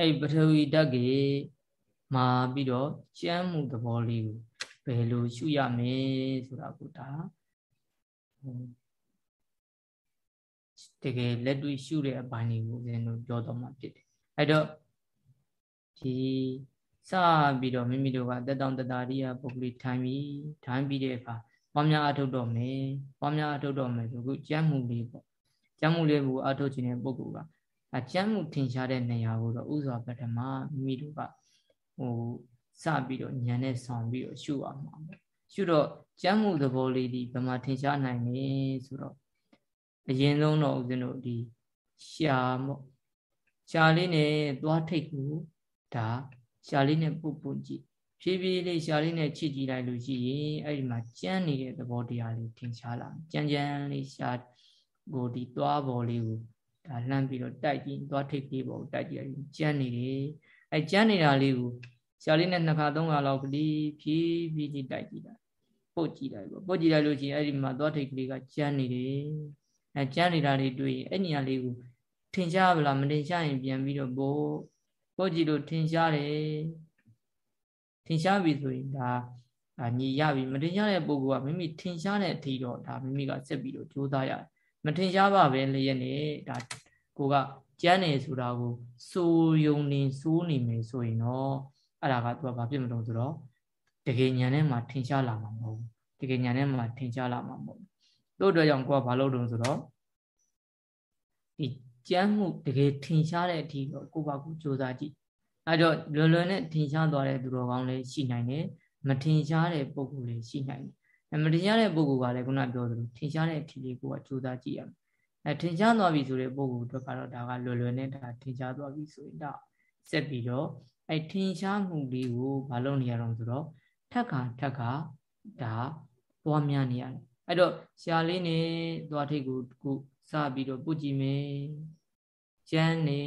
အဲ့ပထဝီဓာတ်ကေမာပြီးတော့ကျမ်းမှုသဘောလေးကိုဘယ်လိုရှုရမလဲဆိုတာကိုဒါတကယ်လက်တွေ့ရှုတဲ့အပိုင်းတွေကိုဦးဇင်းတို့ပြောတော့မှဖြစ်တယ်အဲ့တော့ဒီစပြီးတော့မိမိတို့ကတက်တောင်တတာရိယပုဂ္ဂလိထိုင်ပြီးထိုင်ပြီးတဲ့အခါပွားများအထုတ်တော့မယ်ပွားများအထုတ်တော့မယ်ဆိုခုကျမ်းမှုလေးပေါ့ကျမ်းမှုလေးကိုအထုတ်ခြင်းတဲ့ပုဂ္ဂိုလ်က အကျမ်းမှုထင်ရှားတဲ့နေရာကိုတော့ဥစွာပထမမိမိတို့ကဟိုစပြီးတော့ညံနဲ့ဆောင်ပြီးတော့ရှုအောင်ပါပေါ့ရှုတော့ကျမ်းမှုသဘောလေးဒီဘယ်မှာထင်ရှားနိုင်လဲဆိုတော့အရင်ဆုံးတော့ဦးဇင်းတို့ဒီရှာပေါ့ရှာလေးနဲ့သွားထိတ်ကိုဒါရှာလေးနဲ့ပုတ်ပုတ်ကြည့်ဖြည်းဖြည်းလေးရှာလေးနဲ့ချစ်ကြည့်လိုက်လို့ရှိရင်အဲ့ဒီမှာကြမ်းနေတဲ့သဘောတရားလေးထင်ရှားလာကြမ်းကြမ်းလေးရှာကိုဒီသွားပေါ်လေးကို ဒါလှမ်းပြီးတော့တိုက်ကြည့်သွားထိတ်လေးပေါ်တိုက်ကြည့်ရင်ကြမ်းနေတယ်အဲကြမ်းနေတာလေးကိုရှာလေးနဲ့နှစ်ခါသုံးခါလောက်ကလေးဖြည်းဖြည်းလေးတိုက်ကြည့်တာပုတ်ကြည့်လိုက်ပေါ့ပုတ်ကြည့်လိုက်လို့ရှိရင်အဲ့ဒီမှာသွားထိတ်ကလေးကကြမ်းနေတယ်အဲကြမ်းနေတာလေးတွေ့ရင်အဲ့နေရာလေးကိုထင်ရှားဗလားမထင်ရှားရင်ပြန်ပြီးတော့ပို့ပုတ်ကြည့်လို့ထင်ရှားတယ်ထင်ရှားပြီဆိုရင်ဒါညီရပြီမထင်ရှားတဲ့ပုဂ္ဂိုလ်ကမိမိထင်ရှားတဲ့အထီတော့ဒါမိမိကဆက်ပြီးတော့ကြိုးစားရတယ် မထင်ရှားပါပဲလျက်နဲ့ဒါကိုကကြမ်းနေဆိုတာကိုစိုးယုံနေစိုးနေမယ်ဆိုရင်တော့အဲ့ဒါကသူကဘာဖြစ်မလို့ဆိုတော့တကယ်ညာထဲမှာထင်ရှားလာမှာမဟုတ်ဘူးတကယ်ညာထဲမှာထင်ရှားလာမှာမဟုတ်ဘူးတို့တော့ကြောင့်ကိုကဘာလုပ်တုံးဆိုတော့ဒီကြမ်းမှုတကယ်ထင်ရှားတဲ့အထိတော့ကိုပါကိုစူးစမ်းကြည့်အဲတော့လွယ်လွယ်နဲ့ထင်ရှားသွားတဲ့သူတော်ကောင်းလည်းရှိနိုင်တယ်မထင်ရှားတဲ့ပုံကိုလည်းရှိနိုင်တယ် မထင်ရှားတဲ့ပုံကလည်းခုနပြောသလိုထင်ရှားတဲ့အထိလေးကိုကစူးစမ်းကြည့်ရမယ်အဲထင်ရှားသွားပြီဆိုတဲ့ပုံကိုအတွက်ကတော့ဒါကလွယ်လွယ်နဲ့ဒါထင်ရှားသွားပြီဆိုရင်ဒါဆက်ပြီးတော့အဲထင်ရှားမှုလေးကိုမလုပ်နေရတော့ဆိုတော့ထက်ခါထက်ခါဒါပွားများနေရတယ်အဲ့တော့ရှားလေးနဲ့သွားထိတ်ကိုခုစပြီးတော့ပုတ်ကြည့်မယ်ကျန်းနေ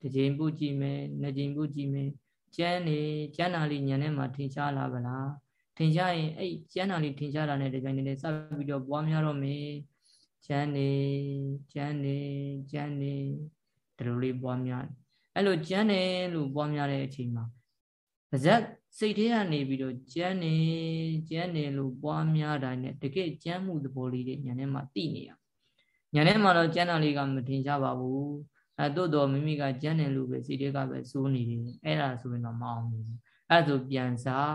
တစ်ချိန်ပုတ်ကြည့်မယ်နှစ်ချိန်ပုတ်ကြည့်မယ်ကျန်းနေကျန်းတာလေးညံထဲမှာထင်ရှားလာပါလား ထင်ရှားရင်အဲ့ကျန်းတာလေးထင်ရှားတာနဲ့တကြိမ်နဲ့စပြီးတော့ပွားများတော့မယ်ကျန်းနေကျန်းနေကျန်းနေဒီလိုလေးပွားများအဲ့လိုကျန်းနေလို့ပွားများတဲ့အချိန်မှာပါဇက်စိတ်ထဲကနေပြီးတော့ကျန်းနေကျန်းနေလို့ပွားများတိုင်းနဲ့တကယ်ကျန်းမှုသဘောလေးတွေညံထဲမှာသိနေရညာထဲမှာတော့ကျန်းတာလေးကမထင်ရှားပါဘူးအဲတို့တော့မိမိကကျန်းတယ်လို့ပဲစိတ်ထဲကပဲစိုးနေတယ်အဲ့ဒါဆိုရင်တော့မအောင်ဘူးအဲ့ဒါဆိုပြန်စား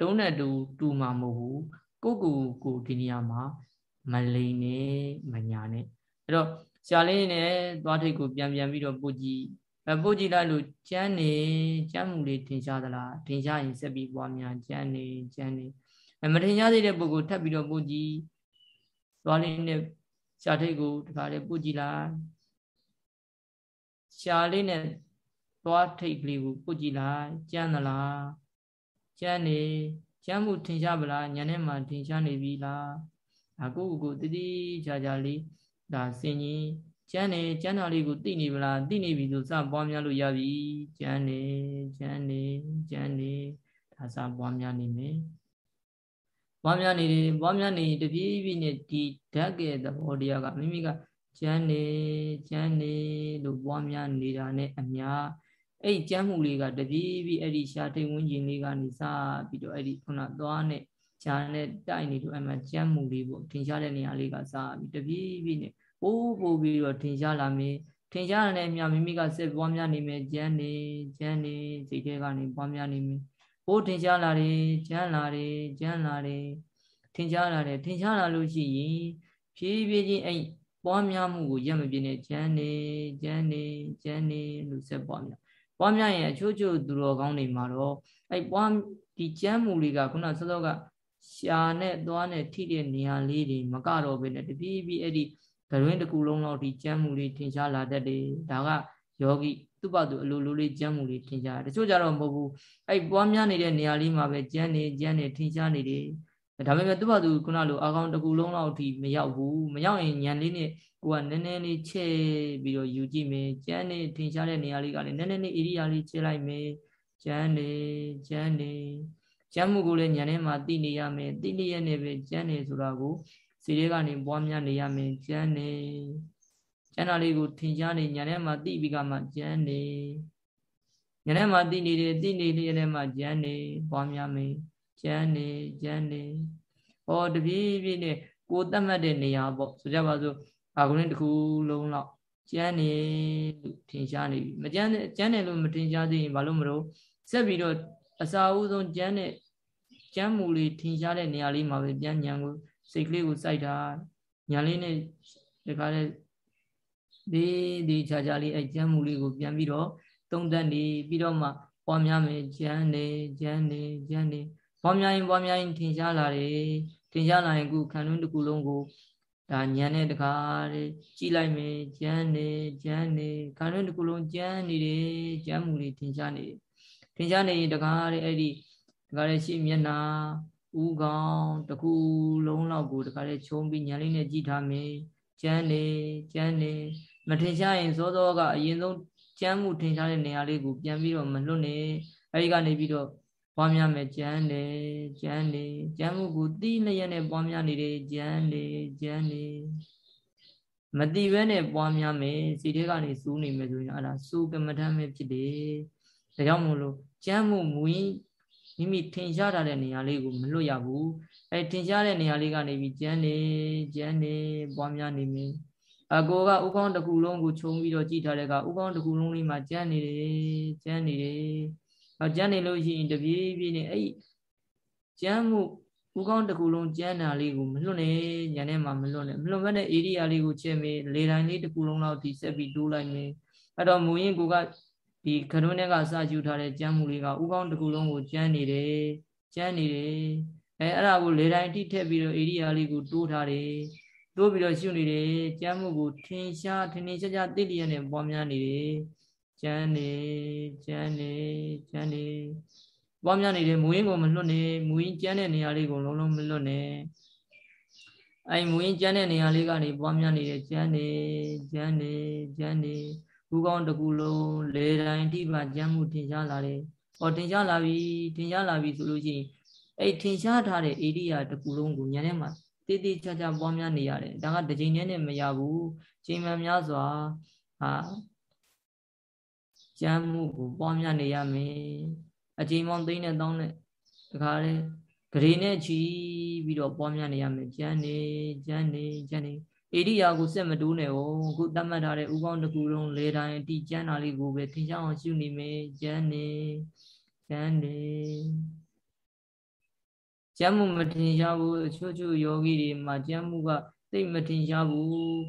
တုံးနဲ့တူတူမှာမဟုတ်ဘူးကိုကိုကိုဒီနေရာမှာမလိန်နဲ့မညာနဲ့အဲ့တော့ရှားလေးနဲ့သွားထိတ်ကိုပြန်ပြန်ပြီးတော့ပုတ်ကြည့်အပုတ်ကြည့်လိုက်လို့ကျန်းနေကျန်းမှုလေးထင်ရှားသလားထင်ရှားရင်ဆက်ပြီးပွားများကျန်းနေကျန်းနေအမထင်ရှားသေးတဲ့ပုဂ္ဂိုလ်ထပ်ပြီးတော့ပုတ်ကြည့်သွားလေးနဲ့ရှားထိတ်ကိုတခါလေးပုတ်ကြည့်လိုက်ရှားလေးနဲ့သွားထိတ်ကလေးကိုပုတ်ကြည့်လိုက်ကျန်းသလား ကျန်းနေကျန်းမှုထင်ရှားပလားညာထဲမှာထင်ရှားနေပြီလားအခုကိုတတိချာချာလေးဒါစင်ကြီးကျန်းနေကျန်းတာလေးကိုသိနေပလားသိနေပြီဆိုစပွားများလို့ရပြီကျန်းနေကျန်းနေကျန်းနေဒါစပွားများနေမယ်ပွားများနေတယ်ပွားများနေတပြေးပြေးနဲ့ဒီဓာတ်ကဲသဘောတရားကမိမိကကျန်းနေကျန်းနေလို့ပွားများနေတာနဲ့အများ အဲ့ကျန်းမှုလေးကတပြေးပြေးအဲ့ဒီရှားထိန်ဝင်းကျင်လေးကနေစပြီးတော့အဲ့ဒီခုနသွားနဲ့ဂျာနဲ့တိုက်နေလို့အမှကျန်းမှုလေးပေါ့ထင်ရှားတဲ့နေရာလေးကစပြီးတပြေးပြေးနဲ့ပိုးပိုးပြီးတော့ထင်ရှားလာမယ်ထင်ရှားတဲ့မြမိမိကဆက်ပွားများနေမယ်ကျန်းနေကျန်းနေစိတ်ထဲကနေပွားများနေမယ်ပိုးထင်ရှားလာတယ်ကျန်းလာတယ်ကျန်းလာတယ်ထင်ရှားလာတယ်ထင်ရှားလာလို့ရှိရင်ဖြည်းဖြည်းချင်းအဲ့ပွားများမှုကိုရက်မပြင်းနဲ့ကျန်းနေကျန်းနေကျန်းနေလို့ဆက်ပွားများ ပွားများရင်အချို့ချို့သူတော်ကောင်းတွေမှာတော့အဲ့ပွားဒီကျန်းမှုလေးကခုနစောစောကရှာနဲ့သွားနဲ့ထိတဲ့နေရာလေးတွေမကတော့ဘဲနဲ့တပြေးပြေးအဲ့ဒီဂရင်းတစ်ခုလုံးလောက်ဒီကျမ်းမှုလေးထင်ရှားလာတတ်တယ်ဒါကယောဂီသူ့ဘသူအလိုလိုလေးကျမ်းမှုလေးထင်ရှားတချို့ကြတော့မဟုတ်ဘူးအဲ့ပွားများနေတဲ့နေရာလေးမှာပဲကျမ်းနေကျမ်းနေထင်ရှားနေတယ်ဒါပေမဲ့သူ့ဘသူခုနလိုအကောင်တစ်ခုလုံးလောက်ထိမရောက်ဘူးမရောက်ရင်ညံလေးနဲ့ ကိုကနည်းနည်းလေးချဲ့ပြီးတော့ယူကြည့်မယ်ကျမ်းနေထင်ရှားတဲ့နေရာလေးကလည်းနည်းနည်းလေးဧရိယာလေးချဲ့လိုက်မယ်ကျမ်းနေကျမ်းနေကျမ်းမှုကိုလည်းညံထဲမှာသိနေရမယ်သိနေရနေပဲကျမ်းနေဆိုတာကိုစီတွေကနေပွားများနေရမယ်ကျမ်းနေကျမ်းတာလေးကိုထင်ရှားနေညာထဲမှာသိပြီးကမှကျမ်းနေညနေမှာသိနေတယ်သိနေတယ်လည်းမှကျမ်းနေပွားများမယ်ကျမ်းနေကျမ်းနေဟောတပြေးပြေးနဲ့ကိုတတ်မှတ်တဲ့နေရာပေါ့ဆိုကြပါစို့ အာကုန်းတစ်ခုလုံးလောက်ကျမ်းနေလို့ထင်ရှားနေပြီမကျမ်းကျမ်းတယ်လို့မထင်ရှားသေးရင်ဘာလို့မလို့ဆက်ပြီးတော့အစာအုပ်ဆုံးကျမ်းတဲ့ကျမ်းမူလေးထင်ရှားတဲ့နေရာလေးမှာပဲပြန်ညံကိုစိတ်ကလေးကိုစိုက်တာညာလေးနဲ့ဒီခါလေးဒီဒီခြားခြားလေးအဲကျမ်းမူလေးကိုပြန်ပြီးတော့သုံးသပ်နေပြီးတော့မှပွားများမယ်ကျမ်းနေကျမ်းနေကျမ်းနေပွားများရင်ပွားများရင်ထင်ရှားလာတယ်ထင်ရှားလာရင်ခုခံတွင်းတစ်ခုလုံးကို ဒါညံတဲ့တခါတဲ့ကြည်လိုက်မယ်ကျမ်းနေကျမ်းနေခံတွင်းတစ်ခုလုံးကျမ်းနေတယ်ကျမ်းမူလေးထင်ရှားနေတယ်ထင်ရှားနေရင်တခါတဲ့အဲ့ဒီတခါတဲ့ရှေ့မျက်နာဥကောင်းတစ်ခုလုံးလောက်ကိုတခါတဲ့ချုံပြီးညံလေးနဲ့ကြည်ထားမယ်ကျမ်းနေကျမ်းနေမထင်ရှားရင်စောစောကအရင်ဆုံးကျမ်းမှုထင်ရှားတဲ့နေရာလေးကိုပြန်ပြီးတော့မလွတ်နေအဲဒီကနေပြီးတော့ ပွားများမယ်ကျမ်းတယ်ကျမ်းတယ်ကျမ်းမှုကိုသိလျက်နဲ့ပွားများနေတယ်ကျမ်းတယ်ကျမ်းတယ်မတိဘဲနဲ့ပွားများမယ်စိတ်ထဲကနေစူးနေမယ်ဆိုရင်အဲ့ဒါစူးကမ္မထမ်းပဲဖြစ်တယ်ဒါကြောင့်မို့လို့ကျမ်းမှုမူရင်းမိမိထင်ရှားထားတဲ့နေရာလေးကိုမလွတ်ရဘူးအဲထင်ရှားတဲ့နေရာလေးကနေပြီးကျမ်းနေကျမ်းနေပွားများနေမယ်အကိုကဥကောင်းတစ်ခုလုံးကိုခြုံပြီးတော့ကြည့်ထားတဲ့ကဥကောင်းတစ်ခုလုံးလေးမှာကျန်းနေတယ်ကျန်းနေတယ်။ အဲကျန်းနေလို့ရှိရင်တပြေးပြေးနဲ့အဲ့ကျန်းမှုဥကောင်းတစ်ခုလုံးကျန်းတာလေးကိုမလွတ်နဲ့ညနေမှာမလွတ်နဲ့မလွတ်မဲ့တဲ့ဧရိယာလေးကိုချက်မေးလေတိုင်းလေးတစ်ခုလုံးလောက်ဒီဆက်ပြီးတိုးလိုက်မယ်။အဲ့တော့မူရင်ကိုကဒီခရုံးထဲကစယူထားတဲ့ကျန်းမှုလေးကဥကောင်းတစ်ခုလုံးကိုကျန်းနေတယ်ကျန်းနေတယ်အဲအဲ့ဒါကိုလေတိုင်းတိထက်ပြီးတော့ဧရိယာလေးကိုတိုးထားတယ်တိုးပြီးတော့ရှုနေတယ်ကျမ်းမှုကိုထင်ရှားထင်ထင်ရှားရှားသိလျက်နဲ့ပွားများနေတယ် ကျမ်းနေကျမ်းနေကျမ်းနေပွားများနေတယ်မူရင်းကိုမလွတ်နဲ့မူရင်းကျမ်းတဲ့နေရာလေးကိုလုံးလုံးမလွတ်နဲ့အဲမူရင်းကျမ်းတဲ့နေရာလေးကနေပွားများနေတယ်ကျမ်းနေကျမ်းနေကျမ်းနေဘူးကောင်းတစ်ခုလုံးလေတိုင်းတိပါကျမ်းမှုထင်ရှားလာတယ်ဟောထင်ရှားလာပြီထင်ရှားလာပြီဆိုလို့ရှိရင်အဲ့ထင်ရှားထားတဲ့ဧရိယာတစ်ခုလုံးကိုညာထဲမှာတည်တည်ချာချာပွားများနေရတယ်ဒါကတစ်ချိန်တည်းနဲ့မရဘူးချိန်မှန်များစွာဟာ ကျမ်းမှုကိုပွားများနေရမယ်အချိန်ပေါင်းသိန်းနဲ့တောင်းနဲ့တခါလေဂရေနဲ့ချီပြီးတော့ပွားများနေရမယ်ကျမ်းနေကျမ်းနေကျမ်းနေဣရိယာကိုစက်မတိုးနဲ့ဟောခုတတ်မှတ်ထားတဲ့ဥကောင်းတစ်ခုလုံးလေတိုင်းအတိကျမ်းတာလေးကိုပဲသင်ချအောင်ရှုနေမယ်ကျမ်းနေကျမ်းနေကျမ်းမှုမထင်ရှားဘူးအချို့ချို့ယောဂီတွေမှာကျမ်းမှုကသိမထင်ရှားဘူး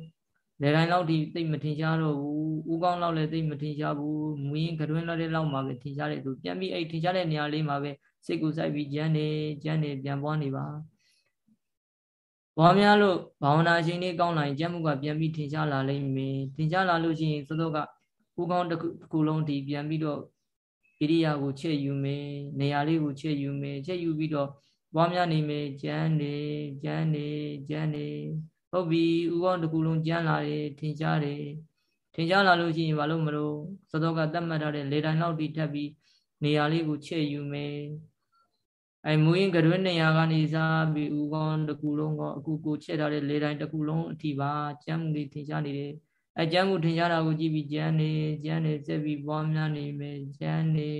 လေတိုင်းလောက်ထိသိမထင်ရှားတော့ဘူးဥကောင်းလောက်လည်းသိမထင်ရှားဘူးမူရင်ကတွင်းလောက်တဲ့လောက်မှာပဲထင်ရှားတဲ့သူပြန်ပြီးအဲ့ထင်ရှားတဲ့နေရာလေးမှာပဲစိတ်ကိုစိုက်ပြီးကျမ်းနေကျမ်းနေပြန်ပွားနေပါဘောများလို့ဘာဝနာရှင်လေးကောင်းလာရင်ကျမ်းမှုကပြန်ပြီးထင်ရှားလာလိမ့်မယ်ထင်ရှားလာလို့ရှိရင်သောသောကဥကောင်းတစ်ခုလုံးဒီပြန်ပြီးတော့ဣရိယာကိုချက်ယူမယ်နေရာလေးကိုချက်ယူမယ်ချက်ယူပြီးတော့ပွားများနေမယ်ကျမ်းနေကျမ်းနေကျမ်းနေ ဟုတ်ပြီဥကောင်းတစ်ခုလုံးကျမ်းလာတယ်ထင်ရှားတယ်ထင်ရှားလာလို့ရှိရင်ဘာလို့မလို့သတော်ကတတ်မှတ်ထားတဲ့လေတိုင်းလောက်တိထပ်ပြီးနေရာလေးကိုချဲ့ယူမယ်အဲမူရင်ကရွေးနေရာကနေစားပြီးဥကောင်းတစ်ခုလုံးကအခုကိုချဲ့ထားတဲ့လေတိုင်းတစ်ခုလုံးအထိပါကျမ်းမှုလေးထင်ရှားနေတယ်အဲကျမ်းမှုထင်ရှားတာကိုကြည့်ပြီးကျမ်းနေကျမ်းနေစက်ပြီးပွားများနေမယ်ကျမ်းနေ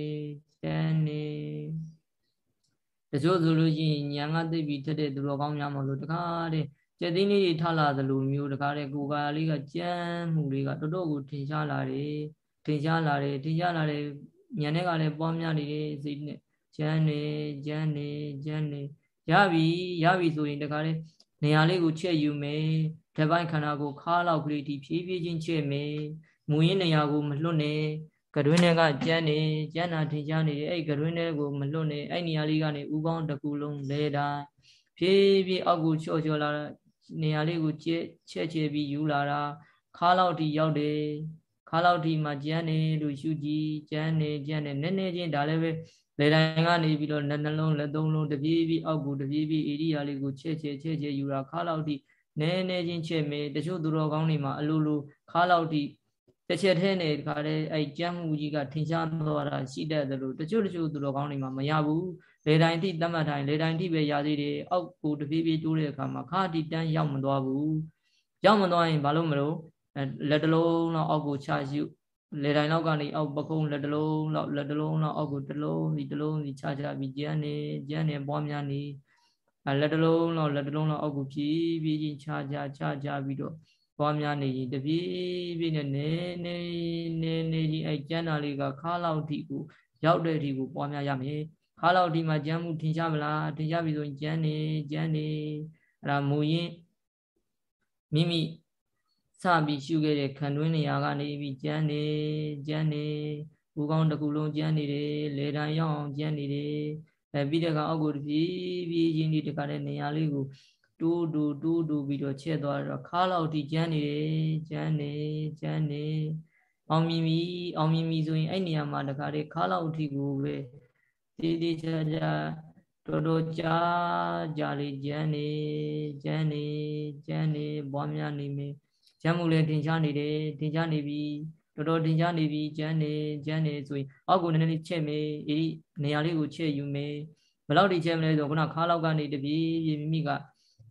ကျမ်းနေတချို့ဆိုလို့ရှိရင်ညာငါသိပြီထက်တဲ့သူတော်ကောင်းများမလို့တခါတည်း ကျက်သိန်းလေးတွေထလာသလိုမျိုးတခါတည်းကိုယ်ကာလေးကကြမ်းမှုလေးကတော်တော်ကိုထင်ရှားလာတယ်ထင်ရှားလာတယ်ထင်ရှားလာတယ်ညာနဲ့ကလည်းပွားများနေတဲ့စိတ်နဲ့ကျမ်းနေကျမ်းနေကျမ်းနေရပြီရပြီဆိုရင်တခါတည်းနေရာလေးကိုချက်ယူမယ်ဓာတ်ပိုင်းခန္ဓာကိုခါလောက်ကလေးဒီဖြည်းဖြည်းချင်းချက်မယ်မူရင်းနေရာကိုမလွတ်နဲ့ကတွင်းထဲကကျန်းနေကျန်းတာထင်ရှားနေတယ်အဲ့ကတွင်းထဲကိုမလွတ်နဲ့အဲ့နေရာလေးကနေဥကောင်းတစ်ခုလုံးလဲတာဖြည်းဖြည်းအောက်ကိုချော့ချော့လာ နေရာလေးကိုကျက်ချက်ချဲပြီးယူလာတာခါလောက်ထိရောက်တယ်ခါလောက်ထိမှကျန်းနေလို့ရှုကြည့်ကျန်းနေကျန်းနေနည်းနည်းချင်းဒါလည်းပဲလေတိုင်းကနေပြီးတော့လက်နှလုံးလက်သုံးလုံးတပြေးပြီးအောက်ကိုတပြေးပြီးဧရိယာလေးကိုချက်ချက်ချက်ချက်ယူတာခါလောက်ထိနည်းနည်းချင်းချက်မေတချို့သူတော်ကောင်းတွေမှာအလိုလိုခါလောက်ထိတစ်ချက်ထဲနဲ့ဒီခါလေးအဲ့ကြမ်းမှုကြီးကထင်ရှားသွားတာရှိတတ်တယ်လို့တချို့တချို့သူတော်ကောင်းတွေမှာမရဘူး လေတိုင်းတိတတ်မှတ်တိုင်းလေတိုင်းတိပဲရသေးတယ်အောက်ကိုတပြေးပြေးတိုးတဲ့အခါမှာခါတိတန်းရောက်မသွားဘူးရောက်မသွားရင်ဘာလို့မလို့လက်တလုံးတော့အောက်ကိုချယူလေတိုင်းလောက်ကနေအောက်ပကုံးလက်တလုံးလောက်လက်တလုံးလောက်အောက်ကိုတလုံးစီတလုံးစီချချပြီးကျန်းနေကျန်းနေပွားများနေအဲလက်တလုံးလောက်လက်တလုံးလောက်အောက်ကိုဖြည်းဖြည်းချင်းချချချချပြီးတော့ပွားများနေရင်တပြေးပြေးနဲ့နေနေနေနေကြီးအဲကျန်းတာလေးကခါလောက်ထိကိုရောက်တဲ့အထိကိုပွားများရမယ် ခါလောက်ဒီမှာကျန်းမှုထင်ရှားမလားထင်ရှားပြီဆိုရင်ကျန်းနေကျန်းနေအဲ့ဒါမူရင်းမိမိစပြီးရှုခဲ့တဲ့ခံတွင်းနေရာကနေပြီးကျန်းနေကျန်းနေဘူကောင်းတစ်ခုလုံးကျန်းနေတယ်လေတံရောက်အောင်ကျန်းနေတယ်အဲပြီးတဲ့အခါအောက်ကိုတပြေးပြေးချင်းဒီတခါတဲ့နေရာလေးကိုတိုးတိုးတိုးတိုးပြီးတော့ချက်သွားတော့ခါလောက်ထိကျန်းနေတယ်ကျန်းနေကျန်းနေအောင်မြင်ပြီအောင်မြင်ပြီဆိုရင်အဲ့နေရာမှာတခါတဲ့ခါလောက်ထိကိုပဲ တည်တည်ချာချာတော်တော်ကြာကြာလေးကျန်းနေကျန်းနေကျန်းနေပွားများနေမယ်ကျမ်းမှုလည်းတင်ရှားနေတယ်တင်ရှားနေပြီတော်တော်တင်ရှားနေပြီကျမ်းနေကျမ်းနေဆိုရင်အောက်ကိုနည်းနည်းလေးချက်မေးအေးနေရာလေးကိုချက်ယူမေးဘယ်လောက်ထိချက်မလဲဆိုခုနခါလောက်ကနေတပြေးပြေးမိမိက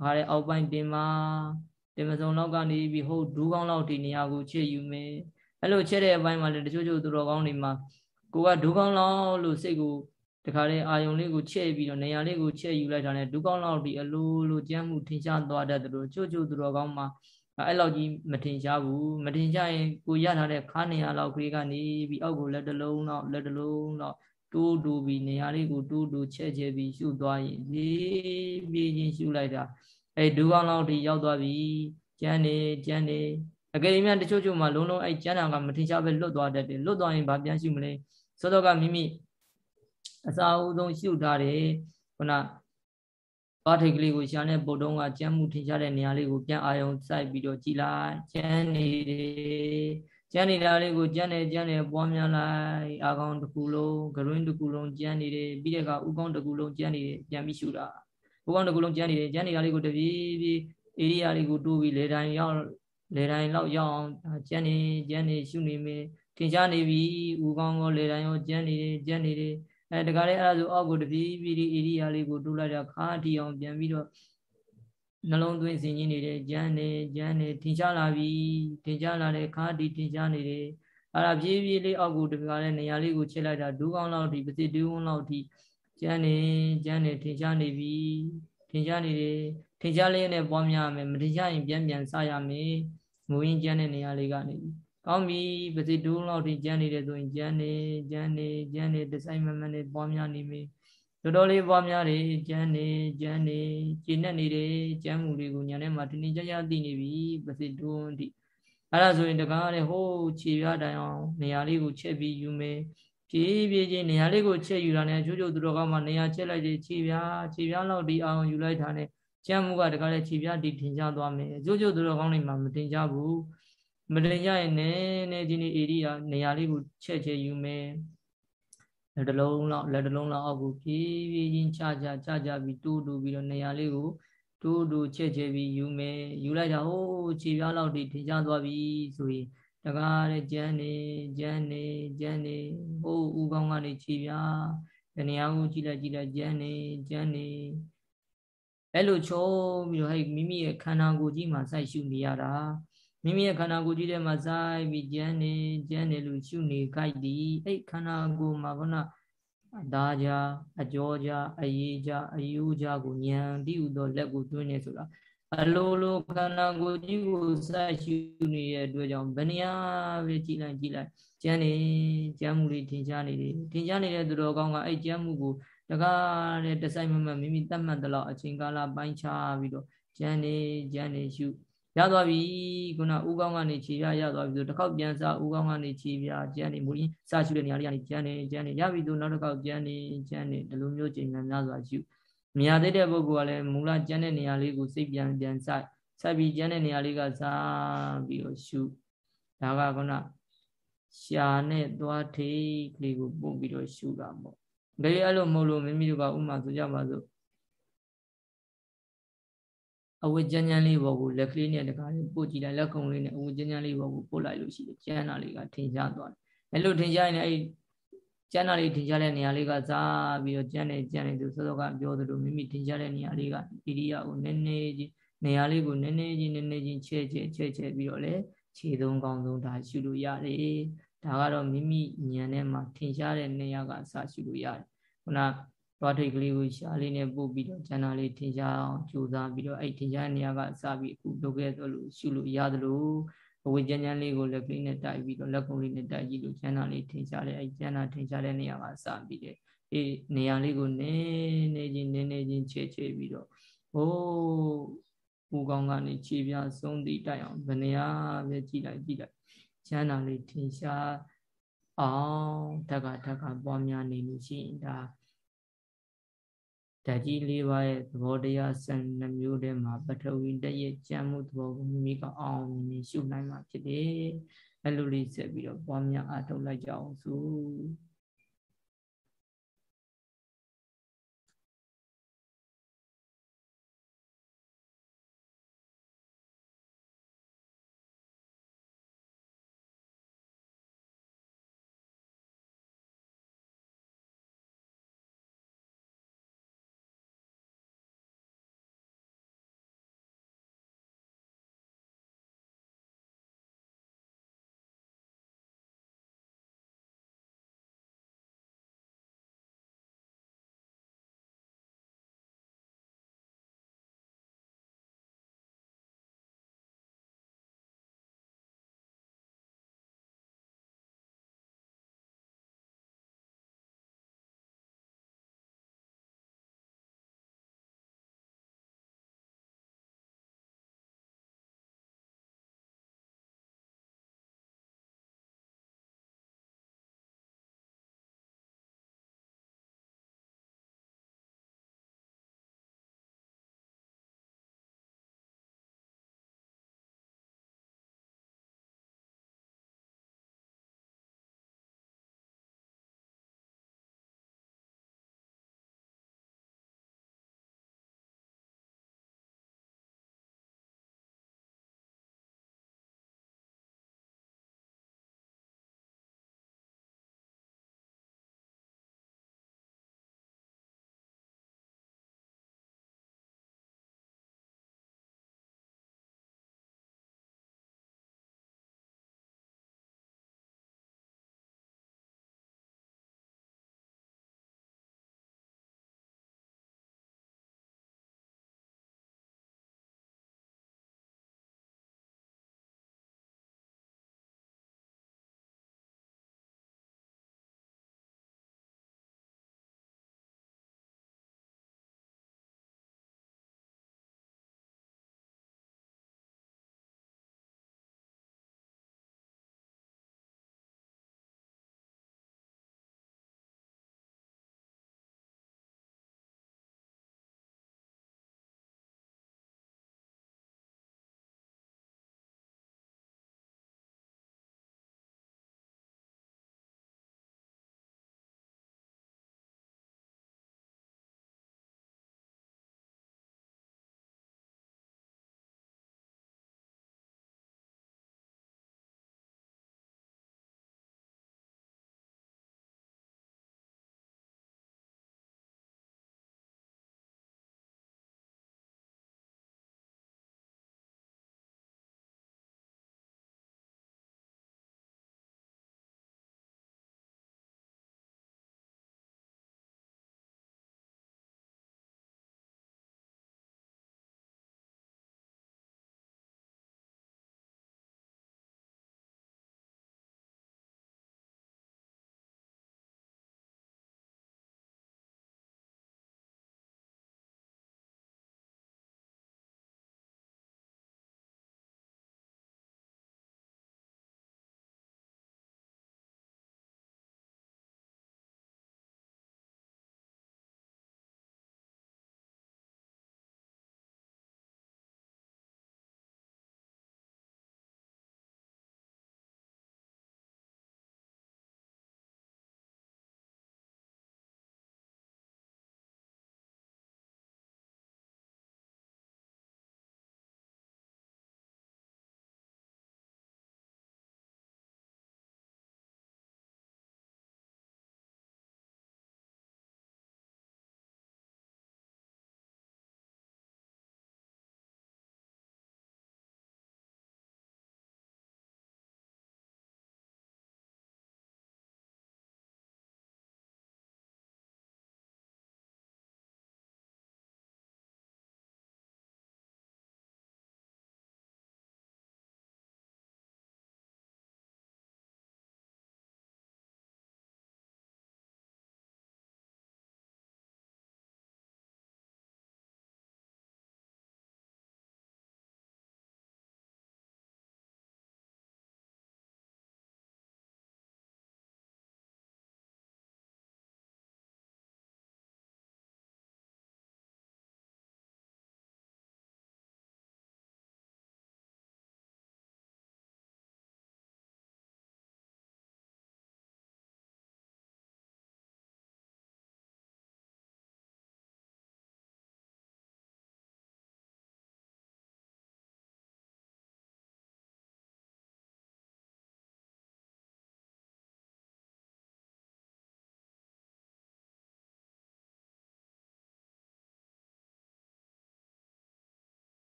ဟာတဲ့အောက်ပိုင်းတင်မာတင်မစုံလောက်ကနေပြီးဟုတ်ဒူးကောင်းလောက်ဒီနေရာကိုချက်ယူမေးအဲ့လိုချက်တဲ့အပိုင်းမှာလည်းတချို့ချို့သူတော်ကောင်းတွေမှာကိုကဒူးကောင်းလောက်လို့စိတ်ကို တခါလေအာယုံလေးကိုချက်ပြီးတော့နေရာလေးကိုချက်ယူလိုက်တာနဲ့ဒူးကောင်းလောက်ဒီအလိုလိုကျမ်းမှုထင်ရှားသွားတတ်တယ်လို့ချို့ချို့သူတော်ကောင်းမှာအဲ့လောက်ကြီးမထင်ရှားဘူးမထင်ရှားရင်ကိုရထားတဲ့ခါနေရာလောက်ကလေးကနေပြီးအောက်ကိုလက်တလုံးလောက်လက်တလုံးလောက်တိုးတိုးပြီးနေရာလေးကိုတိုးတိုးချက်ချက်ပြီးရှုသွားရင်ပြေးပြေးချင်းရှုလိုက်တာအဲ့ဒူကောင်းလောက်ထိရောက်သွားပြီကျန်းနေကျန်းနေအကယ်၍တချို့ချို့မှာလုံးလုံးအဲ့ကျန်းတာကမထင်ရှားပဲလွတ်သွားတတ်တယ်လွတ်သွားရင်ဘာပြန်ရှုမလဲစောတော့ကမိမိ အစာအုပ်ဆုံးရှုထားတယ်ခုနသွားထိတ်ကလေးကိုရှာနဲ့ပုတ်တုံးကကျမ်းမှုထင်ရှားတဲ့နေရာလေးကိုပြန်အာရုံစိုက်ပြီးတော့ကြည်လိုက်ကျမ်းနေတယ်ကျမ်းနေတာလေးကိုကျမ်းနေကျမ်းနေပွားများလိုက်အာကောင်တစ်ခုလုံးဂရွင်းတစ်ခုလုံးကျမ်းနေတယ်ပြီးတဲ့အခါဥကောင်းတစ်ခုလုံးကျမ်းနေတယ်ပြန်ပြီးရှုတာဥကောင်းတစ်ခုလုံးကျမ်းနေတယ်ကျမ်းနေတာလေးကိုတပြေးပြေးဧရိယာလေးကိုတိုးပြီးလေတိုင်းရောက်လေတိုင်းလောက်ရောက်အောင်ကျမ်းနေကျမ်းနေရှုနေမယ်ထင်ရှားနေပြီဥကောင်းကိုလေတိုင်းရောကျမ်းနေတယ်ကျမ်းနေတယ် အဲတခါလေအဲ့ဒါဆိုအောက်ကိုတပြေးပြေးဒီဧရိယာလေးကိုတိုးလိုက်တော့ခါတီအောင်ပြန်ပြီးတော့နှလုံးသွင်းစဉ်ကြီးနေတယ်ကြမ်းနေကြမ်းနေထင်ရှားလာပြီထင်ရှားလာတဲ့ခါတီထင်ရှားနေတယ်အဲ့ဒါပြေးပြေးလေးအောက်ကိုတခါလေနေရာလေးကိုချစ်လိုက်တာဒူးကောင်းလောက်ထိပစစ်ဒူးကောင်းလောက်ထိကြမ်းနေကြမ်းနေထင်ရှားနေပြီထင်ရှားနေတယ်ထင်ရှားလေးနဲ့ပွားများမယ်မထင်ရှားရင်ပြန်ပြန်စရမယ်ငိုရင်းကြမ်းတဲ့နေရာလေးကနေပြီ ကောင်းပြီပစိတူးလောက်ထိကျန်းနေတယ်ဆိုရင်ကျန်းနေကျန်းနေကျန်းနေဒီဇိုင်းမမနေပွားများနေပြီတော်တော်လေးပွားများတယ်ကျန်းနေကျန်းနေကျင့်နေနေတယ်ကျန်းမှုလေးကိုညာထဲမှာတင်းတင်းကြပ်ကြပ်သိနေပြီပစိတူးအထိအဲ့ဒါဆိုရင်တကားတဲ့ဟိုးခြေပြတိုင်အောင်နေရာလေးကိုချက်ပြီးယူမယ်ဖြည်းဖြည်းချင်းနေရာလေးကိုချက်ယူတာနဲ့ချိုးချိုးသူတော်ကောင်းမှနေရာချက်လိုက်တယ်ခြေပြခြေပြလောက်ဒီအောင်ယူလိုက်တာနဲ့ကျန်းမှုကတကားတဲ့ခြေပြဒီထင်ရှားသွားမယ်ချိုးချိုးသူတော်ကောင်းတွေမှမထင်ရှားဘူး မတင်ကြရင်နည်းနည်းဒီနေ့ဧရိယာနေရာလေးကိုချက်ချက်ယူမယ်လက်တလုံးလောက်လက်တလုံးလောက်အောက်ကိုဖြည်းဖြည်းချင်းချချချချပြီးတူးတူးပြီးတော့နေရာလေးကိုတူးတူးချက်ချက်ပြီးယူမယ်ယူလိုက်တာဟိုးခြေပြားလောက်ထိထင်ရှားသွားပြီဆိုရင်တကားတဲ့ကျန်းနေကျန်းနေကျန်းနေဟိုးဥကောင်းကနေခြေပြားတနေရာကိုကြည့်လိုက်ကြည့်လိုက်ကျန်းနေကျန်းနေအဲ့လိုချုံပြီးတော့ဟဲ့မိမိရဲ့ခန္ဓာကိုယ်ကြီးမှာစိုက်ရှုနေရတာ မိမိရဲ့ခန္ဓာကိုယ်ကြီးထဲမှာစိုက်ပြီးကျန်းနေကျန်းနေလို့ရှုနေခိုက်သည်အဲ့ခန္ဓာကိုယ်မှာခုနအသားကြအကြောကြအရေးကြအယူကြကိုဉာဏ်တိဟုသောလက်ကိုတွင်းနေဆိုတာအလိုလိုခန္ဓာကိုယ်ကြီးကိုစိုက်ရှုနေတဲ့အတွက်ကြောင့်ဘယ်နေရာပဲကြည်လိုက်ကြည်လိုက်ကျန်းနေကျန်းမှုလေးထင်ရှားနေတယ်ထင်ရှားနေတဲ့သူတော်ကောင်းကအဲ့ကျန်းမှုကိုတကားတဲ့တစိုက်မမမိမိတတ်မှတ်တဲ့လောက်အချိန်ကာလပိုင်းခြားပြီးတော့ကျန်းနေကျန်းနေရှု ရသွားပြီခုနဥကောင်းကနေခြေပြရသွားပြီဆိုတစ်ခေါက်ပြန်စားဥကောင်းကနေခြေပြကျန်းနေမူရင်းစရှုတဲ့နေရာလေးကနေကျန်းနေကျန်းနေရပြီဆိုနောက်တစ်ခေါက်ကျန်းနေကျန်းနေဒီလိုမျိုးချိန်မှန်များစွာရှုမြင်ရသေးတဲ့ပုဂ္ဂိုလ်ကလည်းမူလကျန်းတဲ့နေရာလေးကိုစိတ်ပြန်ပြန်စိုက်စိုက်ပြီးကျန်းတဲ့နေရာလေးကစားပြီးတော့ရှုဒါကခုနရှာနဲ့သွားထိကလေးကိုပုံပြီးတော့ရှုတာပေါ့ဒါရအဲ့လိုမဟုတ်လို့မိမိတို့ကဥမာဆိုကြပါစို့ အဝတ်ကြမ်းကြမ်းလေးပေါ်ကိုလက်ကလေးနဲ့တခါလေးပို့ကြည့်လိုက်လက်ကုံလေးနဲ့အဝတ်ကြမ်းကြမ်းလေးပေါ်ကိုပို့လိုက်လို့ရှိတယ်ကျန်းတာလေးကထင်ရှားသွားတယ်အဲ့လိုထင်ရှားရင်အဲ့ကျန်းတာလေးထင်ရှားတဲ့နေရာလေးကစားပြီးတော့ကျန်းနေကျန်းနေသူစောစောကပြောသလိုမိမိထင်ရှားတဲ့နေရာလေးကဣရိယာကိုနည်းနည်းချင်းနေရာလေးကိုနည်းနည်းချင်းနည်းနည်းချင်းချဲ့ချဲ့ချဲ့ချဲ့ပြီးတော့လေခြေသုံးကောင်းဆုံးဒါရှုလို့ရတယ်ဒါကတော့မိမိဉာဏ်ထဲမှာထင်ရှားတဲ့နေရာကအစရှုလို့ရတယ်ခုန သွားထိတ်ကလေးကိုရှားလေးနဲ့ပို့ပြီးတော့ကျန်တာလေးထင်ရှားအောင်ကြိုးစားပြီးတော့အဲ့ထင်ရှားတဲ့နေရာကစပြီးအခုလုပ်ခဲ့သလိုရှုလို့ရသလိုအဝိကျဉ်းချမ်းလေးကိုလက်ကလေးနဲ့တိုက်ပြီးတော့လက်ကုံလေးနဲ့တိုက်ကြည့်လို့ကျန်တာလေးထင်ရှားတဲ့အဲ့ကျန်တာထင်ရှားတဲ့နေရာကစပြီးတဲ့အေးနေရာလေးကိုနည်းနေချင်းနည်းနေချင်းချေချေပြီးတော့ဟိုးပူကောင်းကနေခြေပြဆုံးသည့်တိုက်အောင်ဘယ်နေရာပဲကြည့်လိုက်ကြည့်လိုက်ကျမ်းသာလေးထင်ရှားအောင်တက်ကတက်ကပွားများနေလို့ရှိရင်ဒါ ဓာကြီးလေးပါးရဲ့သဘောတရားစံနှမျိုးထဲမှာပထဝီတရဲ့ကြံမှုသဘောကိုမိမိကအောင်မြင်ရှုနိုင်မှာဖြစ်တယ်။အဲလိုလေးဆက်ပြီးတော့ပွားများအားထုတ်လိုက်ကြအောင်စို့။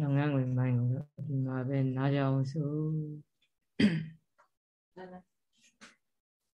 လုပ်ငန်းဝင်ပိုင်းကိုဒီမှာပဲနားကြအောင်ဆို